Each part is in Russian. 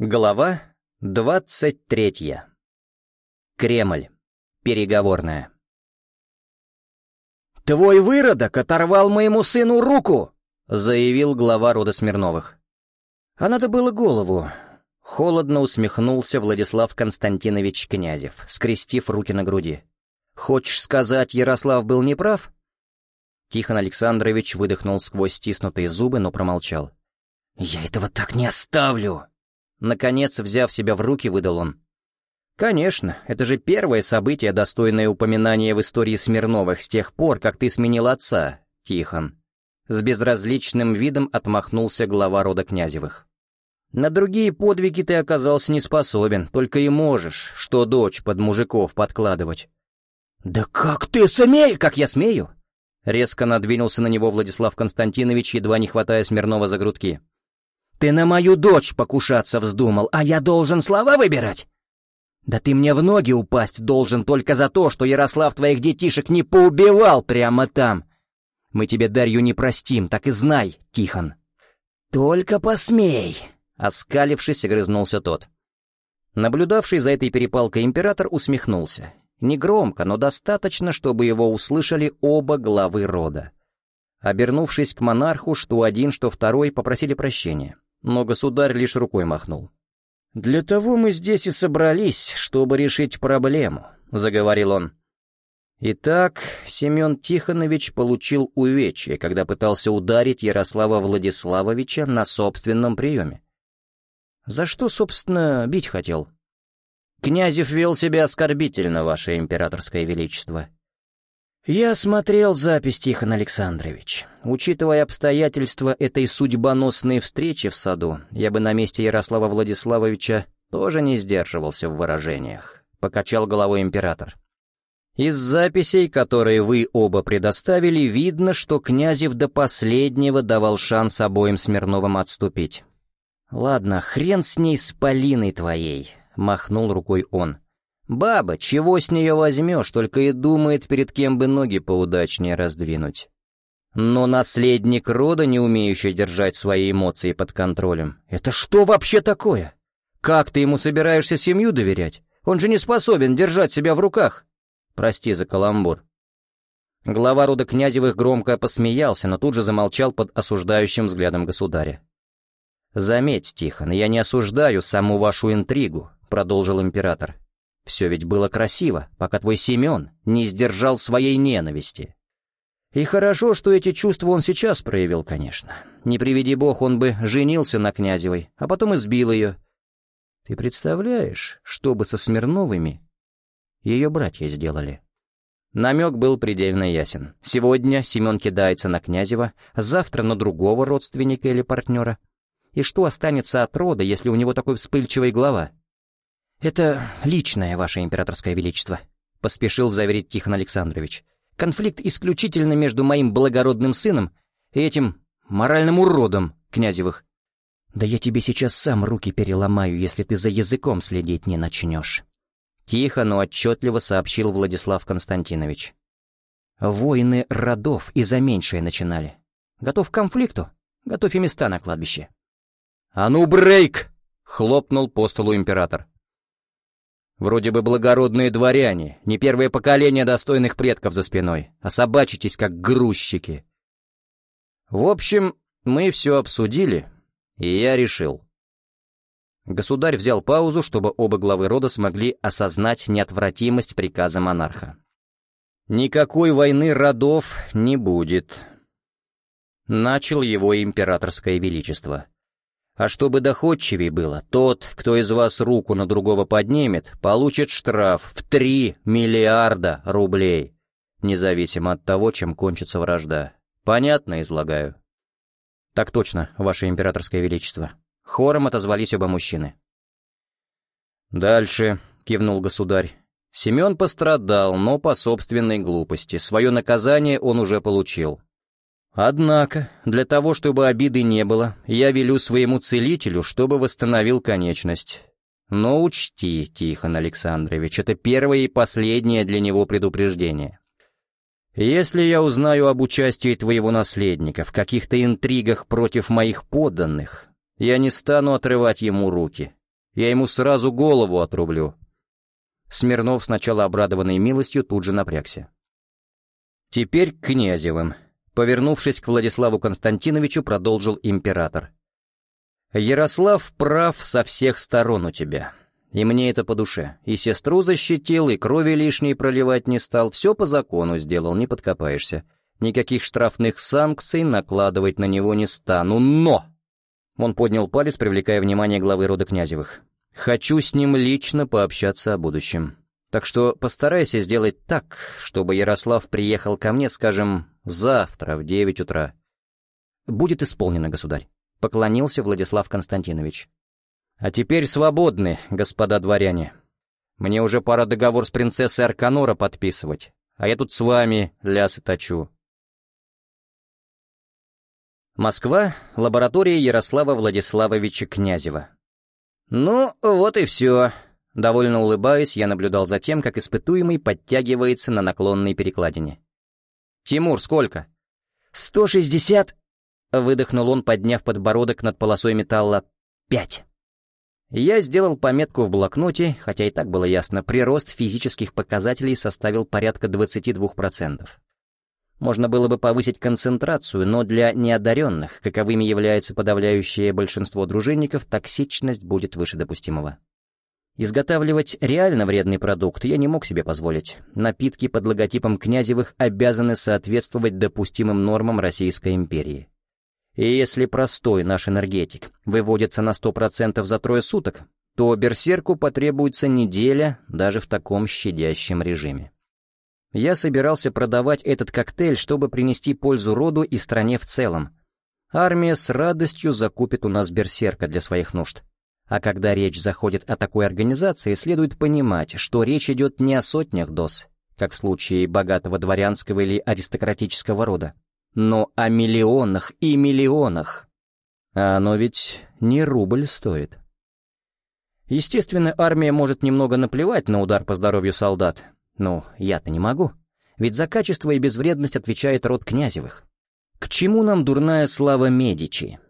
Глава двадцать третья. Кремль. Переговорная. «Твой выродок оторвал моему сыну руку!» — заявил глава рода Смирновых. А надо было голову. Холодно усмехнулся Владислав Константинович Князев, скрестив руки на груди. «Хочешь сказать, Ярослав был неправ?» Тихон Александрович выдохнул сквозь стиснутые зубы, но промолчал. «Я этого так не оставлю!» Наконец, взяв себя в руки, выдал он. «Конечно, это же первое событие, достойное упоминания в истории Смирновых с тех пор, как ты сменил отца, Тихон». С безразличным видом отмахнулся глава рода Князевых. «На другие подвиги ты оказался не способен, только и можешь, что дочь под мужиков подкладывать». «Да как ты смеешь, как я смею?» Резко надвинулся на него Владислав Константинович, едва не хватая Смирнова за грудки. Ты на мою дочь покушаться вздумал, а я должен слова выбирать? Да ты мне в ноги упасть должен только за то, что Ярослав твоих детишек не поубивал прямо там. Мы тебе Дарью не простим, так и знай, Тихон. Только посмей, оскалившись, огрызнулся тот. Наблюдавший за этой перепалкой император усмехнулся. Негромко, но достаточно, чтобы его услышали оба главы рода. Обернувшись к монарху, что один, что второй попросили прощения но государь лишь рукой махнул. «Для того мы здесь и собрались, чтобы решить проблему», — заговорил он. Итак, Семен Тихонович получил увечье, когда пытался ударить Ярослава Владиславовича на собственном приеме. За что, собственно, бить хотел? Князев вел себя оскорбительно, ваше императорское величество. «Я смотрел запись, Тихон Александрович. Учитывая обстоятельства этой судьбоносной встречи в саду, я бы на месте Ярослава Владиславовича тоже не сдерживался в выражениях», — покачал головой император. «Из записей, которые вы оба предоставили, видно, что Князев до последнего давал шанс обоим Смирновым отступить». «Ладно, хрен с ней с Полиной твоей», — махнул рукой он. Баба, чего с нее возьмешь, только и думает, перед кем бы ноги поудачнее раздвинуть. Но наследник рода, не умеющий держать свои эмоции под контролем, это что вообще такое? Как ты ему собираешься семью доверять? Он же не способен держать себя в руках. Прости за каламбур. Глава рода Князевых громко посмеялся, но тут же замолчал под осуждающим взглядом государя. «Заметь, Тихон, я не осуждаю саму вашу интригу», — продолжил император. Все ведь было красиво, пока твой Семен не сдержал своей ненависти. И хорошо, что эти чувства он сейчас проявил, конечно. Не приведи бог, он бы женился на Князевой, а потом избил ее. Ты представляешь, что бы со Смирновыми ее братья сделали? Намек был предельно ясен. Сегодня Семен кидается на Князева, завтра на другого родственника или партнера. И что останется от рода, если у него такой вспыльчивый глава? «Это личное, ваше императорское величество», — поспешил заверить Тихон Александрович. «Конфликт исключительно между моим благородным сыном и этим моральным уродом Князевых. Да я тебе сейчас сам руки переломаю, если ты за языком следить не начнешь». Тихо, но отчетливо сообщил Владислав Константинович. «Войны родов и за меньшее начинали. Готов к конфликту? Готовь и места на кладбище». «А ну, брейк!» — хлопнул по столу император. Вроде бы благородные дворяне, не первое поколение достойных предков за спиной, а собачитесь как грузчики. В общем, мы все обсудили, и я решил. Государь взял паузу, чтобы оба главы рода смогли осознать неотвратимость приказа монарха. «Никакой войны родов не будет», — начал его императорское величество. А чтобы доходчивее было, тот, кто из вас руку на другого поднимет, получит штраф в 3 миллиарда рублей, независимо от того, чем кончится вражда. Понятно излагаю? Так точно, ваше императорское величество. Хором отозвались оба мужчины. Дальше, кивнул государь. Семен пострадал, но по собственной глупости. Свое наказание он уже получил. Однако, для того, чтобы обиды не было, я велю своему целителю, чтобы восстановил конечность. Но учти, Тихон Александрович, это первое и последнее для него предупреждение. Если я узнаю об участии твоего наследника в каких-то интригах против моих подданных, я не стану отрывать ему руки. Я ему сразу голову отрублю». Смирнов, сначала обрадованный милостью, тут же напрягся. «Теперь к Князевым», — повернувшись к Владиславу Константиновичу, продолжил император. «Ярослав прав со всех сторон у тебя, и мне это по душе. И сестру защитил, и крови лишней проливать не стал, все по закону сделал, не подкопаешься. Никаких штрафных санкций накладывать на него не стану, но...» Он поднял палец, привлекая внимание главы рода Князевых. «Хочу с ним лично пообщаться о будущем. Так что постарайся сделать так, чтобы Ярослав приехал ко мне, скажем, завтра в девять утра». «Будет исполнено, государь», — поклонился Владислав Константинович. «А теперь свободны, господа дворяне. Мне уже пора договор с принцессой Арканора подписывать, а я тут с вами лясы точу». Москва, лаборатория Ярослава Владиславовича Князева. «Ну, вот и все». Довольно улыбаясь, я наблюдал за тем, как испытуемый подтягивается на наклонной перекладине. «Тимур, сколько?» «Сто шестьдесят...» — выдохнул он, подняв подбородок над полосой металла. «Пять». Я сделал пометку в блокноте, хотя и так было ясно, прирост физических показателей составил порядка 22%. Можно было бы повысить концентрацию, но для неодаренных, каковыми является подавляющее большинство дружинников, токсичность будет выше допустимого. Изготавливать реально вредный продукт я не мог себе позволить. Напитки под логотипом Князевых обязаны соответствовать допустимым нормам Российской империи. И если простой наш энергетик выводится на 100% за трое суток, то берсерку потребуется неделя даже в таком щадящем режиме. Я собирался продавать этот коктейль, чтобы принести пользу роду и стране в целом. Армия с радостью закупит у нас берсерка для своих нужд. А когда речь заходит о такой организации, следует понимать, что речь идет не о сотнях доз, как в случае богатого дворянского или аристократического рода, но о миллионах и миллионах. А оно ведь не рубль стоит. Естественно, армия может немного наплевать на удар по здоровью солдат, ну, я-то не могу. Ведь за качество и безвредность отвечает род Князевых. К чему нам дурная слава Медичи?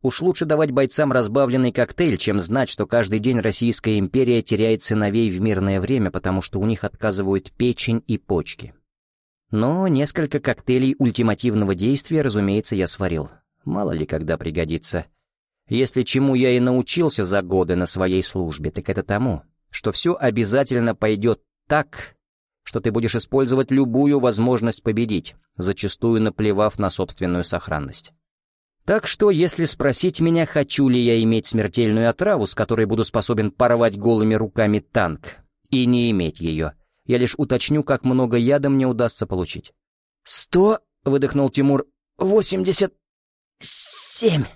Уж лучше давать бойцам разбавленный коктейль, чем знать, что каждый день Российская империя теряет сыновей в мирное время, потому что у них отказывают печень и почки. Но несколько коктейлей ультимативного действия, разумеется, я сварил. Мало ли когда пригодится. Если чему я и научился за годы на своей службе, так это тому, что все обязательно пойдет так, что ты будешь использовать любую возможность победить, зачастую наплевав на собственную сохранность. Так что, если спросить меня, хочу ли я иметь смертельную отраву, с которой буду способен порвать голыми руками танк, и не иметь ее, я лишь уточню, как много яда мне удастся получить. «Сто...» — выдохнул Тимур. «Восемьдесят... семь...»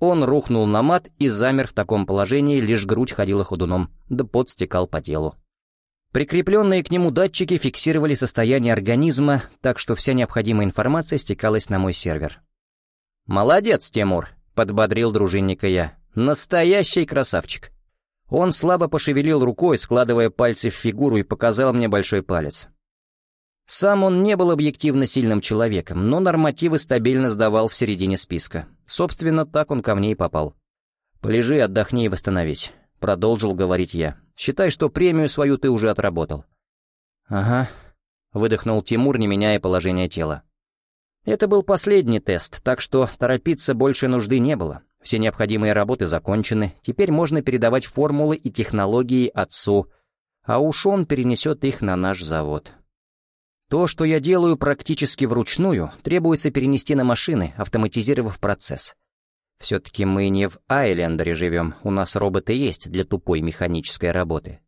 Он рухнул на мат и замер в таком положении, лишь грудь ходила ходуном, да пот стекал по телу. Прикрепленные к нему датчики фиксировали состояние организма, так что вся необходимая информация стекалась на мой сервер. «Молодец, Тимур», — подбодрил дружинника я. «Настоящий красавчик». Он слабо пошевелил рукой, складывая пальцы в фигуру, и показал мне большой палец. Сам он не был объективно сильным человеком, но нормативы стабильно сдавал в середине списка. Собственно, так он ко мне и попал. «Полежи, отдохни и восстановись», — продолжил говорить я. Считай, что премию свою ты уже отработал». «Ага», — выдохнул Тимур, не меняя положение тела. Это был последний тест, так что торопиться больше нужды не было. Все необходимые работы закончены, теперь можно передавать формулы и технологии отцу, а уж он перенесет их на наш завод. То, что я делаю практически вручную, требуется перенести на машины, автоматизировав процесс. Все-таки мы не в Айлендере живем, у нас роботы есть для тупой механической работы.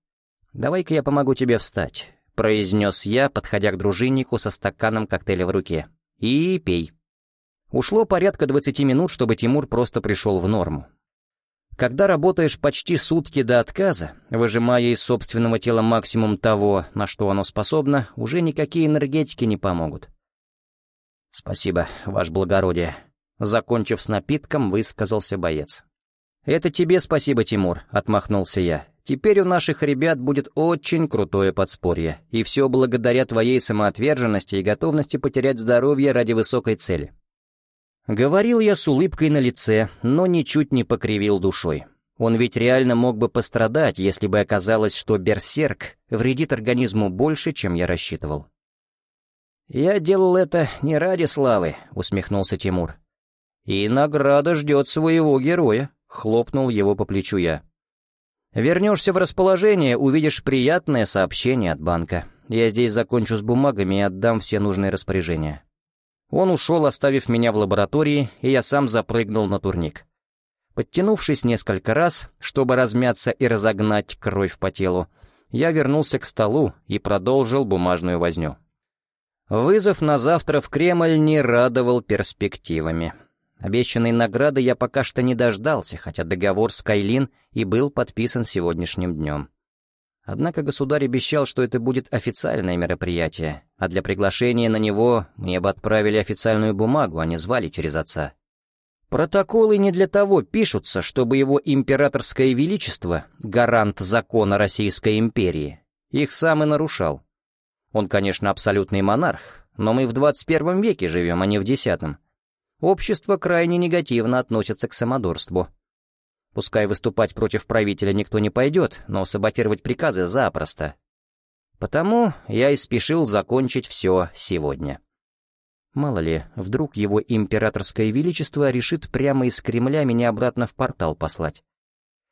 Давай-ка я помогу тебе встать», — произнес я, подходя к дружиннику со стаканом коктейля в руке. «И пей». Ушло порядка 20 минут, чтобы Тимур просто пришел в норму. Когда работаешь почти сутки до отказа, выжимая из собственного тела максимум того, на что оно способно, уже никакие энергетики не помогут. «Спасибо, ваше благородие», Закончив с напитком, высказался боец. «Это тебе спасибо, Тимур», — отмахнулся я. «Теперь у наших ребят будет очень крутое подспорье, и все благодаря твоей самоотверженности и готовности потерять здоровье ради высокой цели». Говорил я с улыбкой на лице, но ничуть не покривил душой. Он ведь реально мог бы пострадать, если бы оказалось, что берсерк вредит организму больше, чем я рассчитывал. «Я делал это не ради славы», — усмехнулся Тимур. «И награда ждет своего героя», — хлопнул его по плечу я. «Вернешься в расположение, увидишь приятное сообщение от банка. Я здесь закончу с бумагами и отдам все нужные распоряжения». Он ушел, оставив меня в лаборатории, и я сам запрыгнул на турник. Подтянувшись несколько раз, чтобы размяться и разогнать кровь по телу, я вернулся к столу и продолжил бумажную возню. Вызов на завтра в Кремль не радовал перспективами. Обещанной награды я пока что не дождался, хотя договор с Кайлин и был подписан сегодняшним днем. Однако государь обещал, что это будет официальное мероприятие, а для приглашения на него мне бы отправили официальную бумагу, а не звали через отца. Протоколы не для того пишутся, чтобы его императорское величество, гарант закона Российской империи, их сам и нарушал. Он, конечно, абсолютный монарх, но мы в 21 веке живем, а не в десятом. Общество крайне негативно относится к самодурству. Пускай выступать против правителя никто не пойдет, но саботировать приказы запросто. Потому я и спешил закончить все сегодня. Мало ли, вдруг его императорское величество решит прямо из Кремля меня обратно в портал послать.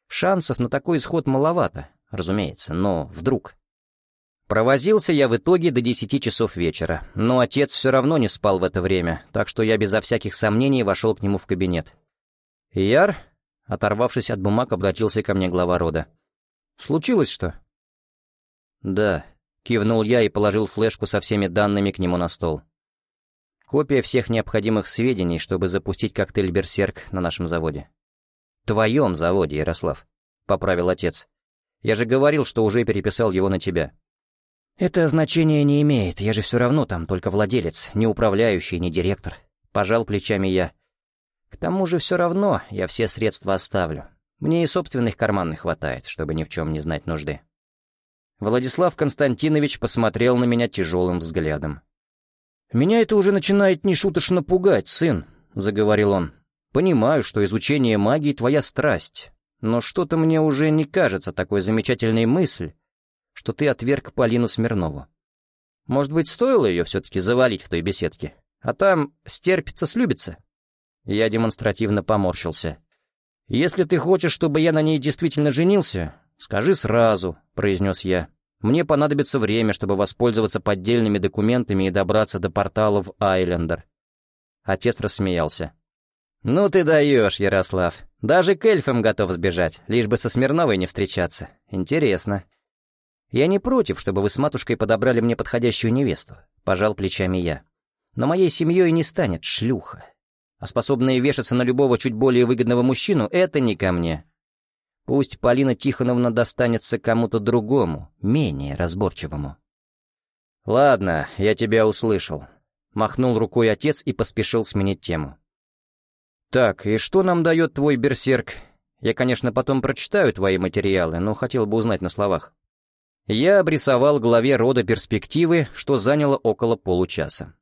Шансов на такой исход маловато, разумеется, но вдруг... Провозился я в итоге до десяти часов вечера, но отец все равно не спал в это время, так что я безо всяких сомнений вошел к нему в кабинет. «Яр?» Оторвавшись от бумаг, обратился ко мне глава рода. «Случилось что?» «Да», — кивнул я и положил флешку со всеми данными к нему на стол. Копия всех необходимых сведений, чтобы запустить коктейль «Берсерк» на нашем заводе. «Твоем заводе, Ярослав», — поправил отец. «Я же говорил, что уже переписал его на тебя». «Это значение не имеет, я же все равно там только владелец, не управляющий, не директор». Пожал плечами я. К тому же все равно я все средства оставлю. Мне и собственных карманных хватает, чтобы ни в чем не знать нужды. Владислав Константинович посмотрел на меня тяжелым взглядом. «Меня это уже начинает нешуточно пугать, сын», — заговорил он. «Понимаю, что изучение магии — твоя страсть, но что-то мне уже не кажется такой замечательной мысль, что ты отверг Полину Смирнову. Может быть, стоило ее все-таки завалить в той беседке? А там стерпится-слюбится?» Я демонстративно поморщился. «Если ты хочешь, чтобы я на ней действительно женился, скажи сразу», — произнес я. «Мне понадобится время, чтобы воспользоваться поддельными документами и добраться до портала в Айлендер». Отец рассмеялся. «Ну ты даешь, Ярослав. Даже к эльфам готов сбежать, лишь бы со Смирновой не встречаться. Интересно». «Я не против, чтобы вы с матушкой подобрали мне подходящую невесту», — пожал плечами я. «Но моей семьей не станет шлюха а способные вешаться на любого чуть более выгодного мужчину — это не ко мне. Пусть Полина Тихоновна достанется кому-то другому, менее разборчивому. «Ладно, я тебя услышал», — махнул рукой отец и поспешил сменить тему. «Так, и что нам дает твой берсерк? Я, конечно, потом прочитаю твои материалы, но хотел бы узнать на словах». Я обрисовал главе рода перспективы, что заняло около получаса.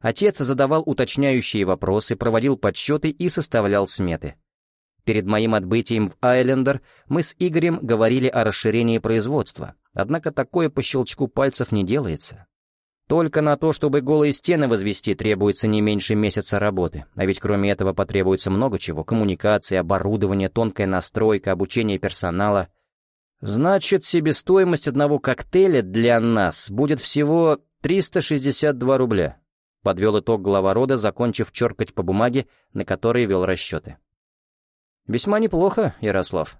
Отец задавал уточняющие вопросы, проводил подсчеты и составлял сметы. Перед моим отбытием в Айлендер мы с Игорем говорили о расширении производства, однако такое по щелчку пальцев не делается. Только на то, чтобы голые стены возвести, требуется не меньше месяца работы, а ведь кроме этого потребуется много чего — коммуникации, оборудование, тонкая настройка, обучение персонала. Значит, себестоимость одного коктейля для нас будет всего 362 рубля. Подвел итог глава рода, закончив черкать по бумаге, на которой вел расчеты. «Весьма неплохо, Ярослав».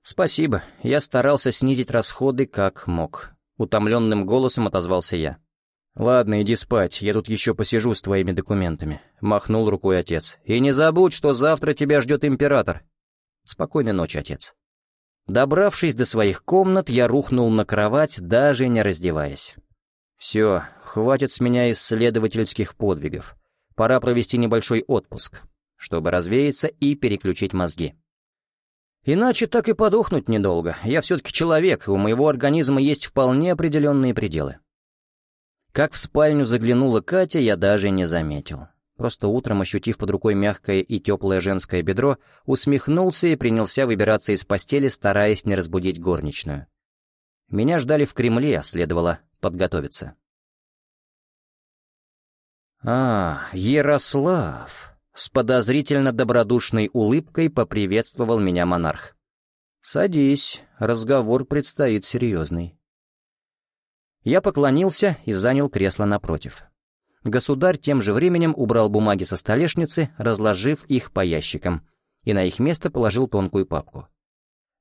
«Спасибо, я старался снизить расходы как мог», — утомленным голосом отозвался я. «Ладно, иди спать, я тут еще посижу с твоими документами», — махнул рукой отец. «И не забудь, что завтра тебя ждет император». «Спокойной ночи, отец». Добравшись до своих комнат, я рухнул на кровать, даже не раздеваясь. Все, хватит с меня исследовательских подвигов. Пора провести небольшой отпуск, чтобы развеяться и переключить мозги. Иначе так и подохнуть недолго. Я все-таки человек, и у моего организма есть вполне определенные пределы. Как в спальню заглянула Катя, я даже не заметил. Просто утром, ощутив под рукой мягкое и теплое женское бедро, усмехнулся и принялся выбираться из постели, стараясь не разбудить горничную. Меня ждали в Кремле, следовало подготовиться. «А, Ярослав!» — с подозрительно добродушной улыбкой поприветствовал меня монарх. «Садись, разговор предстоит серьезный». Я поклонился и занял кресло напротив. Государь тем же временем убрал бумаги со столешницы, разложив их по ящикам, и на их место положил тонкую папку.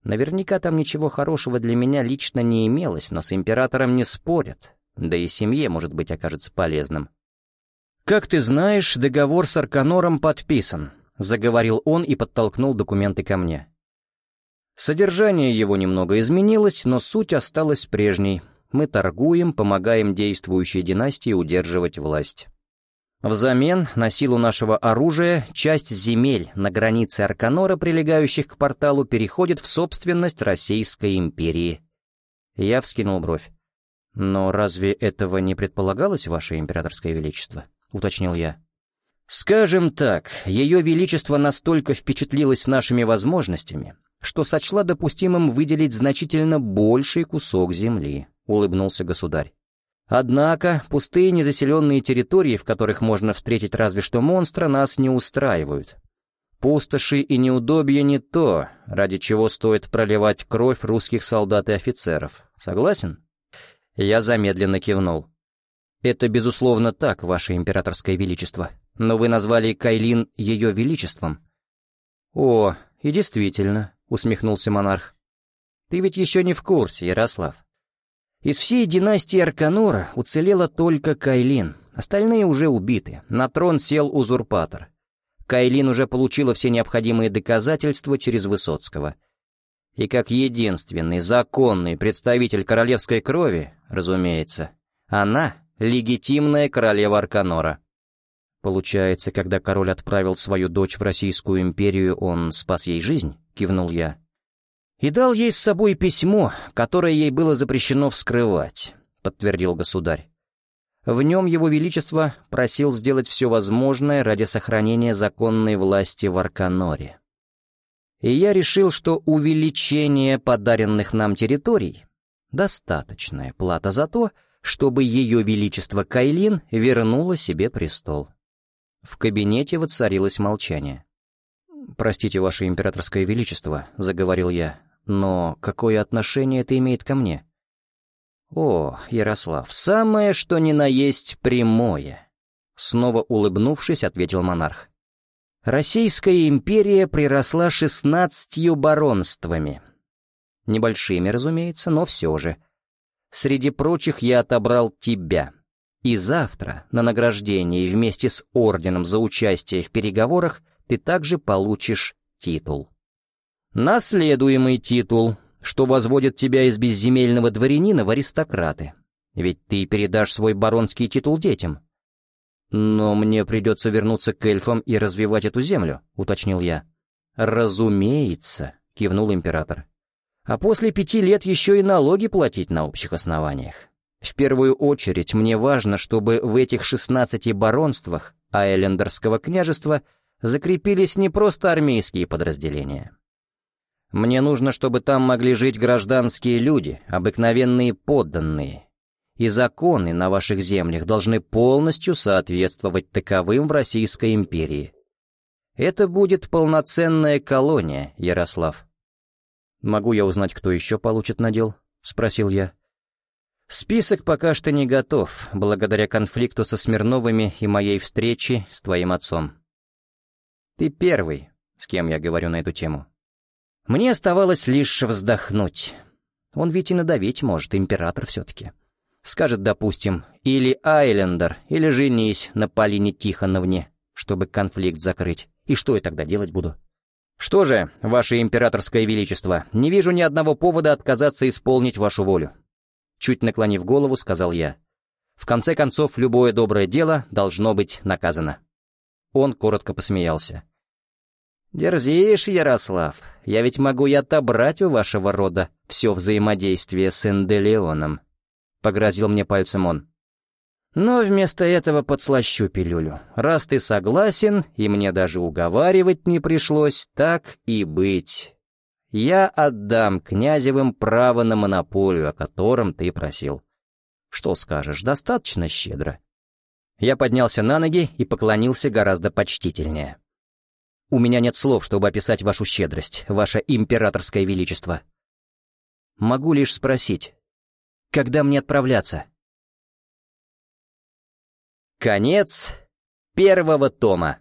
Наверняка там ничего хорошего для меня лично не имелось, но с императором не спорят, да и семье, может быть, окажется полезным. «Как ты знаешь, договор с Арканором подписан», — заговорил он и подтолкнул документы ко мне. Содержание его немного изменилось, но суть осталась прежней. Мы торгуем, помогаем действующей династии удерживать власть. Взамен на силу нашего оружия часть земель на границе Арканора, прилегающих к порталу, переходит в собственность Российской империи. Я вскинул бровь. «Но разве этого не предполагалось, Ваше Императорское Величество?» — уточнил я. «Скажем так, Ее Величество настолько впечатлилось нашими возможностями, что сочла допустимым выделить значительно больший кусок земли», — улыбнулся государь. Однако пустые незаселенные территории, в которых можно встретить разве что монстра, нас не устраивают. Пустоши и неудобья не то, ради чего стоит проливать кровь русских солдат и офицеров. Согласен? Я замедленно кивнул. Это, безусловно, так, ваше императорское величество. Но вы назвали Кайлин ее величеством. О, и действительно, усмехнулся монарх. Ты ведь еще не в курсе, Ярослав. Из всей династии Арканора уцелела только Кайлин, остальные уже убиты, на трон сел узурпатор. Кайлин уже получила все необходимые доказательства через Высоцкого. И как единственный законный представитель королевской крови, разумеется, она — легитимная королева Арканора. Получается, когда король отправил свою дочь в Российскую империю, он спас ей жизнь, кивнул я. «И дал ей с собой письмо, которое ей было запрещено вскрывать», — подтвердил государь. В нем его величество просил сделать все возможное ради сохранения законной власти в Арканоре. И я решил, что увеличение подаренных нам территорий — достаточная плата за то, чтобы ее величество Кайлин вернуло себе престол. В кабинете воцарилось молчание. «Простите, ваше императорское величество», — заговорил я, но какое отношение это имеет ко мне? О, Ярослав, самое что ни на есть прямое. Снова улыбнувшись, ответил монарх. Российская империя приросла шестнадцатью баронствами. Небольшими, разумеется, но все же. Среди прочих я отобрал тебя. И завтра, на награждении вместе с орденом за участие в переговорах, ты также получишь титул. Наследуемый титул, что возводит тебя из безземельного дворянина в аристократы. Ведь ты передашь свой баронский титул детям. Но мне придется вернуться к эльфам и развивать эту землю, уточнил я. Разумеется, кивнул император. А после пяти лет еще и налоги платить на общих основаниях. В первую очередь мне важно, чтобы в этих шестнадцати баронствах Айлендерского княжества закрепились не просто армейские подразделения, мне нужно, чтобы там могли жить гражданские люди, обыкновенные подданные. И законы на ваших землях должны полностью соответствовать таковым в Российской империи. Это будет полноценная колония, Ярослав. «Могу я узнать, кто еще получит надел?» — спросил я. «Список пока что не готов, благодаря конфликту со Смирновыми и моей встрече с твоим отцом. Ты первый, с кем я говорю на эту тему». Мне оставалось лишь вздохнуть. Он ведь и надавить может, император все-таки. Скажет, допустим, или Айлендер, или женись на Полине Тихоновне, чтобы конфликт закрыть. И что я тогда делать буду? Что же, ваше императорское величество, не вижу ни одного повода отказаться исполнить вашу волю. Чуть наклонив голову, сказал я. В конце концов, любое доброе дело должно быть наказано. Он коротко посмеялся. «Дерзишь, Ярослав, я ведь могу и отобрать у вашего рода все взаимодействие с Энделеоном», — погрозил мне пальцем он. Но вместо этого подслащу пилюлю. Раз ты согласен, и мне даже уговаривать не пришлось, так и быть. Я отдам Князевым право на монополию, о котором ты просил. Что скажешь, достаточно щедро?» Я поднялся на ноги и поклонился гораздо почтительнее. «У меня нет слов, чтобы описать вашу щедрость, ваше императорское величество. Могу лишь спросить, когда мне отправляться?» Конец первого тома.